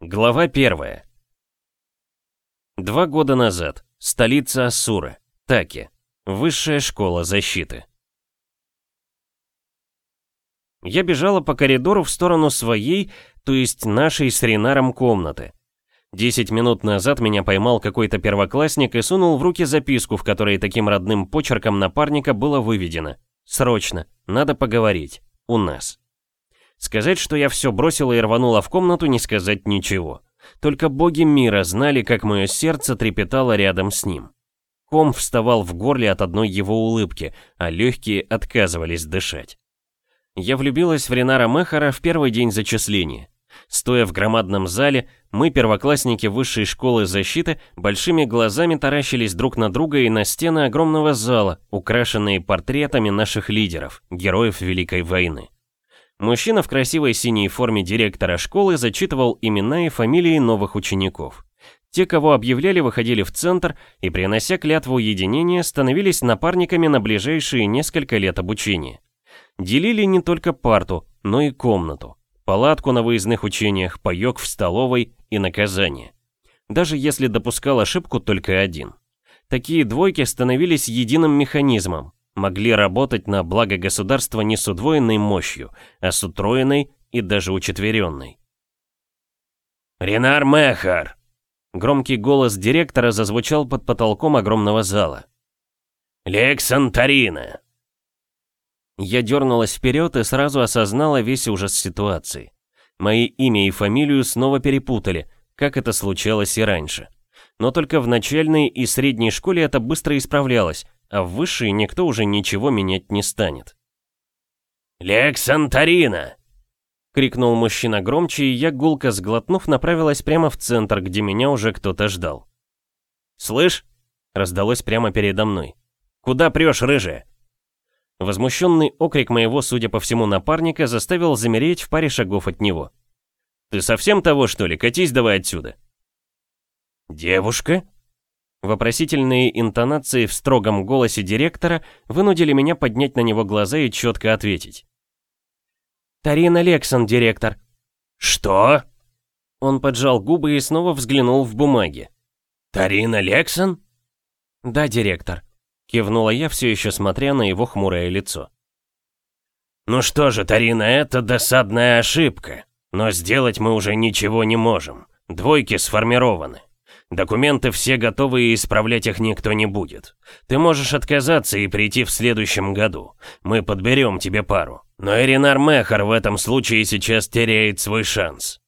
Глава первая. Два года назад. Столица Ассура. Таки. Высшая школа защиты. Я бежала по коридору в сторону своей, то есть нашей с Ренаром комнаты. Десять минут назад меня поймал какой-то первоклассник и сунул в руки записку, в которой таким родным почерком напарника было выведено. «Срочно. Надо поговорить. У нас». Сказать, что я все бросила и рванула в комнату, не сказать ничего. Только боги мира знали, как мое сердце трепетало рядом с ним. Ком вставал в горле от одной его улыбки, а легкие отказывались дышать. Я влюбилась в Ренара Мехара в первый день зачисления. Стоя в громадном зале, мы, первоклассники высшей школы защиты, большими глазами таращились друг на друга и на стены огромного зала, украшенные портретами наших лидеров, героев Великой войны. Мужчина в красивой синей форме директора школы зачитывал имена и фамилии новых учеников. Те, кого объявляли, выходили в центр и, принося клятву единения, становились напарниками на ближайшие несколько лет обучения. Делили не только парту, но и комнату, палатку на выездных учениях, паёк в столовой и наказание. Даже если допускал ошибку только один. Такие двойки становились единым механизмом, могли работать на благо государства не с удвоенной мощью, а с утроенной и даже учетверенной. «Ренар Мехар!» Громкий голос директора зазвучал под потолком огромного зала. «Лекс Антарина!» Я дернулась вперед и сразу осознала весь ужас ситуации. Мои имя и фамилию снова перепутали, как это случалось и раньше. Но только в начальной и средней школе это быстро исправлялось, а в высшей никто уже ничего менять не станет. «Лекс Санторина!» — крикнул мужчина громче, и я, гулко сглотнув, направилась прямо в центр, где меня уже кто-то ждал. «Слышь?» — раздалось прямо передо мной. «Куда прешь, рыжая?» Возмущенный окрик моего, судя по всему, напарника заставил замереть в паре шагов от него. «Ты совсем того, что ли? Катись давай отсюда!» «Девушка?» Вопросительные интонации в строгом голосе директора вынудили меня поднять на него глаза и четко ответить. «Тарина Лексон, директор». «Что?» Он поджал губы и снова взглянул в бумаги. «Тарина Лексон?» «Да, директор», — кивнула я, все еще смотря на его хмурое лицо. «Ну что же, Тарина, это досадная ошибка. Но сделать мы уже ничего не можем. Двойки сформированы. Документы все готовы и исправлять их никто не будет. Ты можешь отказаться и прийти в следующем году. Мы подберем тебе пару. Но Эринар Мехар в этом случае сейчас теряет свой шанс.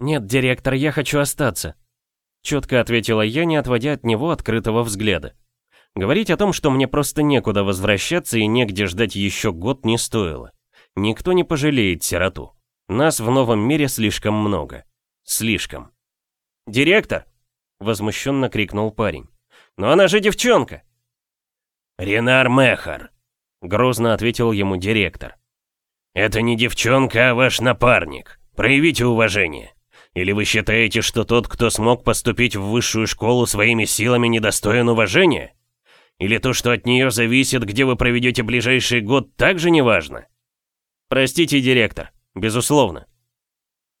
«Нет, директор, я хочу остаться», — четко ответила я, не отводя от него открытого взгляда. Говорить о том, что мне просто некуда возвращаться и негде ждать еще год, не стоило. Никто не пожалеет сироту. Нас в новом мире слишком много. Слишком. «Директор!» Возмущенно крикнул парень. «Но она же девчонка!» «Ренар Мехар», — грозно ответил ему директор. «Это не девчонка, а ваш напарник. Проявите уважение. Или вы считаете, что тот, кто смог поступить в высшую школу своими силами, недостоин уважения? Или то, что от нее зависит, где вы проведете ближайший год, также не важно?» «Простите, директор, безусловно».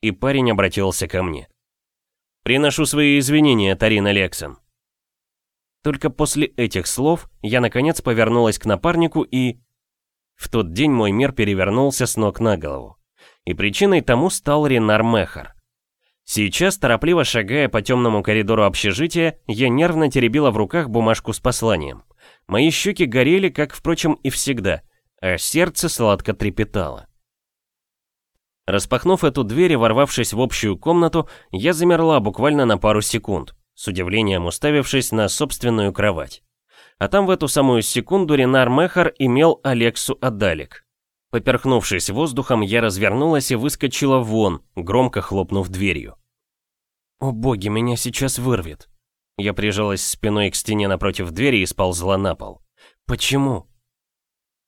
И парень обратился ко мне. Приношу свои извинения, Тарина Лексон. Только после этих слов я наконец повернулась к напарнику и... В тот день мой мир перевернулся с ног на голову. И причиной тому стал Ренар Мехар. Сейчас, торопливо шагая по темному коридору общежития, я нервно теребила в руках бумажку с посланием. Мои щеки горели, как, впрочем, и всегда, а сердце сладко трепетало. Распахнув эту дверь и ворвавшись в общую комнату, я замерла буквально на пару секунд, с удивлением уставившись на собственную кровать. А там в эту самую секунду Ренар Мехар имел Алексу Адалик. Поперхнувшись воздухом, я развернулась и выскочила вон, громко хлопнув дверью. «О боги, меня сейчас вырвет!» Я прижалась спиной к стене напротив двери и сползла на пол. «Почему?»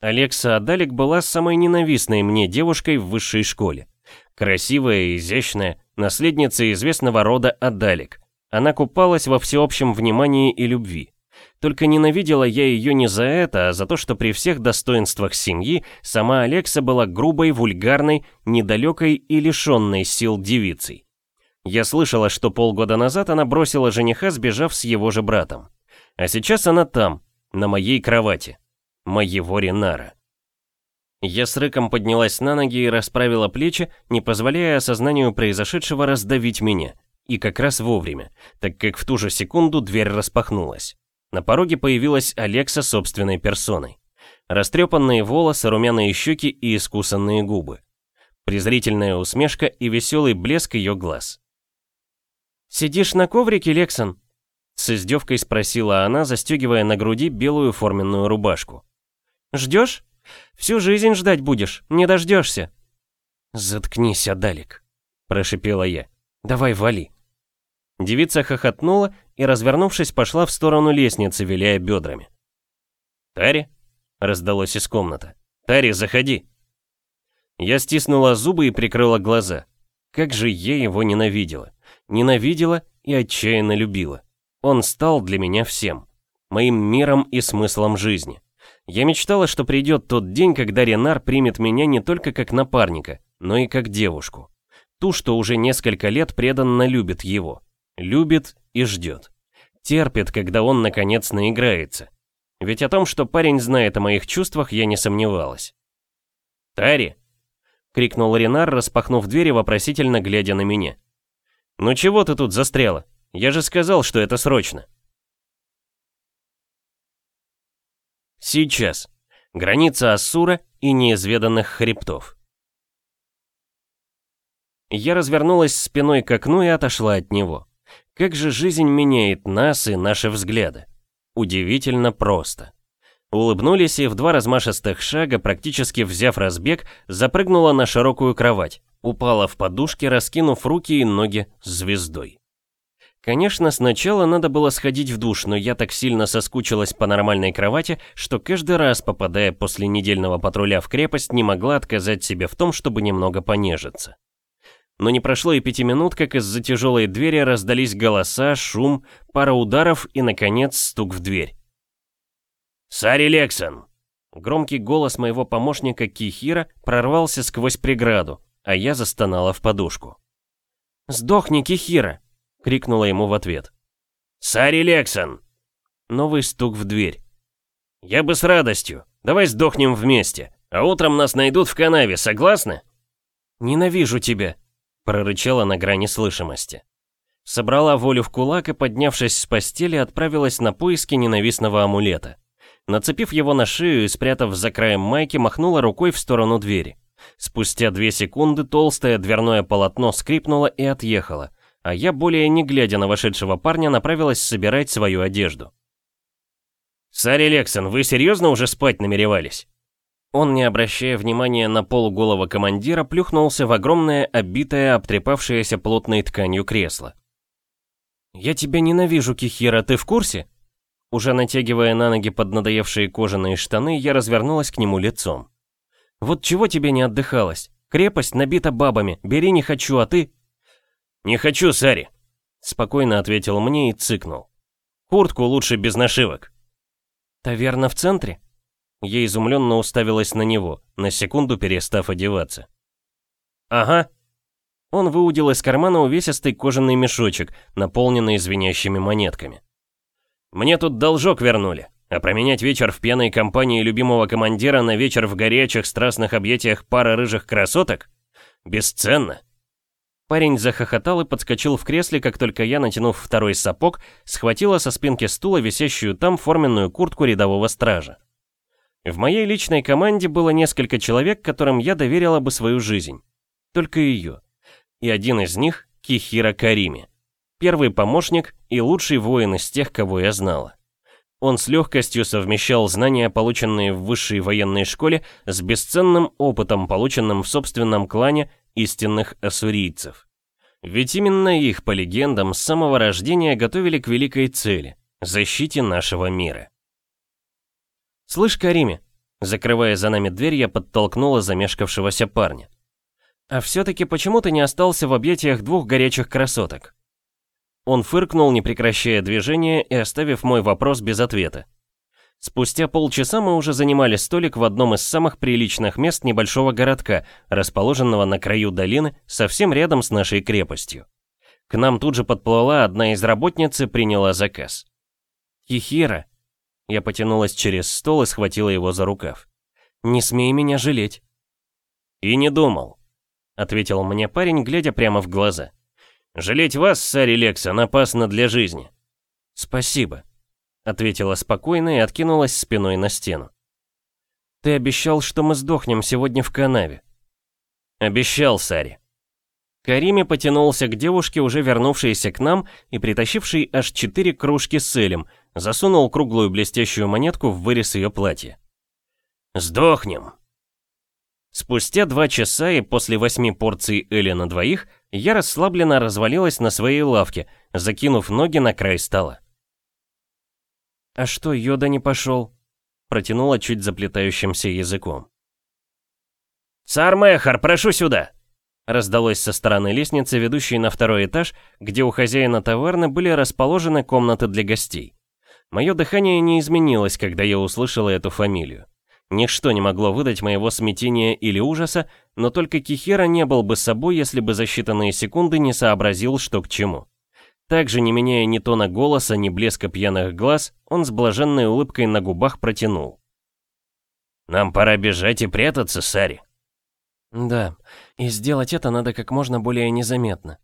Алекса Адалик была самой ненавистной мне девушкой в высшей школе. Красивая и изящная, наследница известного рода Адалик. Она купалась во всеобщем внимании и любви. Только ненавидела я ее не за это, а за то, что при всех достоинствах семьи сама Алекса была грубой, вульгарной, недалекой и лишенной сил девицей. Я слышала, что полгода назад она бросила жениха, сбежав с его же братом. А сейчас она там, на моей кровати. Моего Ренара. Я с рыком поднялась на ноги и расправила плечи, не позволяя осознанию произошедшего раздавить меня. И как раз вовремя, так как в ту же секунду дверь распахнулась. На пороге появилась Алекса собственной персоной. Растрепанные волосы, румяные щеки и искусанные губы. Презрительная усмешка и веселый блеск ее глаз. «Сидишь на коврике, Лексон?» С издевкой спросила она, застегивая на груди белую форменную рубашку. «Ждешь? Всю жизнь ждать будешь, не дождешься». «Заткнись, Адалик», — прошипела я. «Давай вали». Девица хохотнула и, развернувшись, пошла в сторону лестницы, виляя бедрами. «Тари?» — раздалось из комнаты. «Тари, заходи!» Я стиснула зубы и прикрыла глаза. Как же я его ненавидела. Ненавидела и отчаянно любила. Он стал для меня всем. Моим миром и смыслом жизни. Я мечтала, что придет тот день, когда Ренар примет меня не только как напарника, но и как девушку. Ту, что уже несколько лет преданно любит его. Любит и ждет. Терпит, когда он наконец наиграется. Ведь о том, что парень знает о моих чувствах, я не сомневалась. «Тари!» — крикнул Ренар, распахнув дверь и вопросительно глядя на меня. «Ну чего ты тут застряла? Я же сказал, что это срочно». Сейчас. Граница Ассура и неизведанных хребтов. Я развернулась спиной к окну и отошла от него. Как же жизнь меняет нас и наши взгляды. Удивительно просто. Улыбнулись и в два размашистых шага, практически взяв разбег, запрыгнула на широкую кровать, упала в подушке, раскинув руки и ноги звездой. Конечно, сначала надо было сходить в душ, но я так сильно соскучилась по нормальной кровати, что каждый раз, попадая после недельного патруля в крепость, не могла отказать себе в том, чтобы немного понежиться. Но не прошло и пяти минут, как из-за тяжелой двери раздались голоса, шум, пара ударов и, наконец, стук в дверь. «Сари Лексон!» Громкий голос моего помощника Кихира прорвался сквозь преграду, а я застонала в подушку. «Сдохни, Кихира!» — крикнула ему в ответ. «Сари Лексон!» Новый стук в дверь. «Я бы с радостью. Давай сдохнем вместе. А утром нас найдут в канаве, согласны?» «Ненавижу тебя!» прорычала на грани слышимости. Собрала волю в кулак и, поднявшись с постели, отправилась на поиски ненавистного амулета. Нацепив его на шею и спрятав за краем майки, махнула рукой в сторону двери. Спустя две секунды толстое дверное полотно скрипнуло и отъехало, а я, более не глядя на вошедшего парня, направилась собирать свою одежду. «Сари Лексон, вы серьезно уже спать намеревались?» Он, не обращая внимания на полуголого командира, плюхнулся в огромное, оббитое, обтрепавшееся плотной тканью кресло. «Я тебя ненавижу, Кихира, ты в курсе?» Уже натягивая на ноги поднадоевшие кожаные штаны, я развернулась к нему лицом. «Вот чего тебе не отдыхалось? Крепость набита бабами, бери не хочу, а ты...» «Не хочу, Сари», — спокойно ответил мне и цыкнул. «Куртку лучше без нашивок». «Таверна в центре?» Я изумленно уставилась на него, на секунду перестав одеваться. «Ага». Он выудил из кармана увесистый кожаный мешочек, наполненный звенящими монетками. «Мне тут должок вернули, а променять вечер в пьяной компании любимого командира на вечер в горячих страстных объятиях пары рыжих красоток? Бесценно!» Парень захохотал и подскочил в кресле, как только я, натянув второй сапог, схватила со спинки стула висящую там форменную куртку рядового стража. В моей личной команде было несколько человек, которым я доверила бы свою жизнь. Только ее. И один из них — Кихира Карими. Первый помощник и лучший воин из тех, кого я знала. Он с легкостью совмещал знания, полученные в высшей военной школе, с бесценным опытом, полученным в собственном клане истинных ассурийцев. Ведь именно их, по легендам, с самого рождения готовили к великой цели – защите нашего мира. «Слышь, Кариме!» Закрывая за нами дверь, я подтолкнула замешкавшегося парня. «А все-таки почему ты не остался в объятиях двух горячих красоток?» Он фыркнул, не прекращая движения и оставив мой вопрос без ответа. Спустя полчаса мы уже занимали столик в одном из самых приличных мест небольшого городка, расположенного на краю долины, совсем рядом с нашей крепостью. К нам тут же подплыла одна из работниц и приняла заказ. «Кихира!» Я потянулась через стол и схватила его за рукав. «Не смей меня жалеть!» «И не думал», — ответил мне парень, глядя прямо в глаза. «Жалеть вас, Сари Лексон, опасно для жизни». «Спасибо», — ответила спокойно и откинулась спиной на стену. «Ты обещал, что мы сдохнем сегодня в канаве». «Обещал, Сари». Кариме потянулся к девушке, уже вернувшейся к нам и притащившей аж четыре кружки с элем, засунул круглую блестящую монетку в вырез ее платья. «Сдохнем!» Спустя два часа и после восьми порций Эли на двоих, я расслабленно развалилась на своей лавке, закинув ноги на край стола. «А что, Йода не пошел?» Протянула чуть заплетающимся языком. «Цар Мехар, прошу сюда!» Раздалось со стороны лестницы, ведущей на второй этаж, где у хозяина таверны были расположены комнаты для гостей. Мое дыхание не изменилось, когда я услышала эту фамилию. Ничто не могло выдать моего смятения или ужаса, но только Кихера не был бы собой, если бы за считанные секунды не сообразил, что к чему. Также, не меняя ни тона голоса, ни блеска пьяных глаз, он с блаженной улыбкой на губах протянул. «Нам пора бежать и прятаться, Сари». «Да, и сделать это надо как можно более незаметно».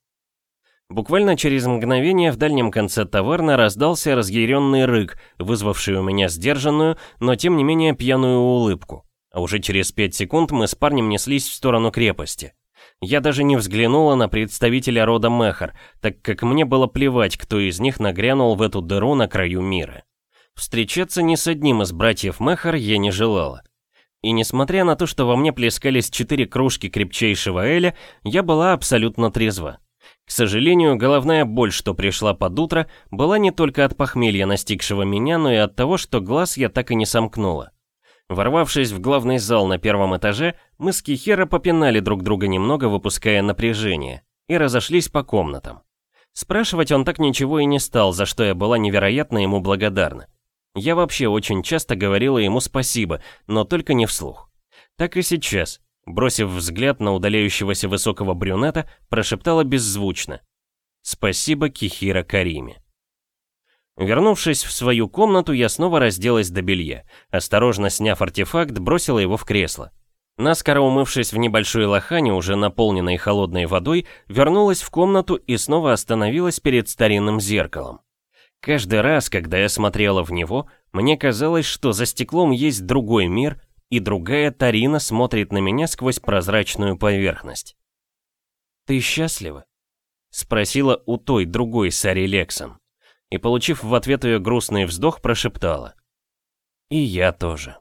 Буквально через мгновение в дальнем конце таверны раздался разъяренный рык, вызвавший у меня сдержанную, но тем не менее пьяную улыбку. А уже через пять секунд мы с парнем неслись в сторону крепости. Я даже не взглянула на представителя рода Мехар, так как мне было плевать, кто из них нагрянул в эту дыру на краю мира. Встречаться ни с одним из братьев Мехар я не желала. И несмотря на то, что во мне плескались четыре кружки крепчайшего Эля, я была абсолютно трезва. К сожалению, головная боль, что пришла под утро, была не только от похмелья, настигшего меня, но и от того, что глаз я так и не сомкнула. Ворвавшись в главный зал на первом этаже, мы с Кихера попинали друг друга немного, выпуская напряжение, и разошлись по комнатам. Спрашивать он так ничего и не стал, за что я была невероятно ему благодарна. Я вообще очень часто говорила ему спасибо, но только не вслух. Так и сейчас, бросив взгляд на удаляющегося высокого брюнета, прошептала беззвучно. «Спасибо Кихира Кариме». Вернувшись в свою комнату, я снова разделась до белья. Осторожно сняв артефакт, бросила его в кресло. Наскоро умывшись в небольшой лохане, уже наполненной холодной водой, вернулась в комнату и снова остановилась перед старинным зеркалом. Каждый раз, когда я смотрела в него, мне казалось, что за стеклом есть другой мир, и другая Тарина смотрит на меня сквозь прозрачную поверхность. «Ты счастлива?» — спросила у той другой Сари Лексон. И, получив в ответ ее грустный вздох, прошептала. «И я тоже».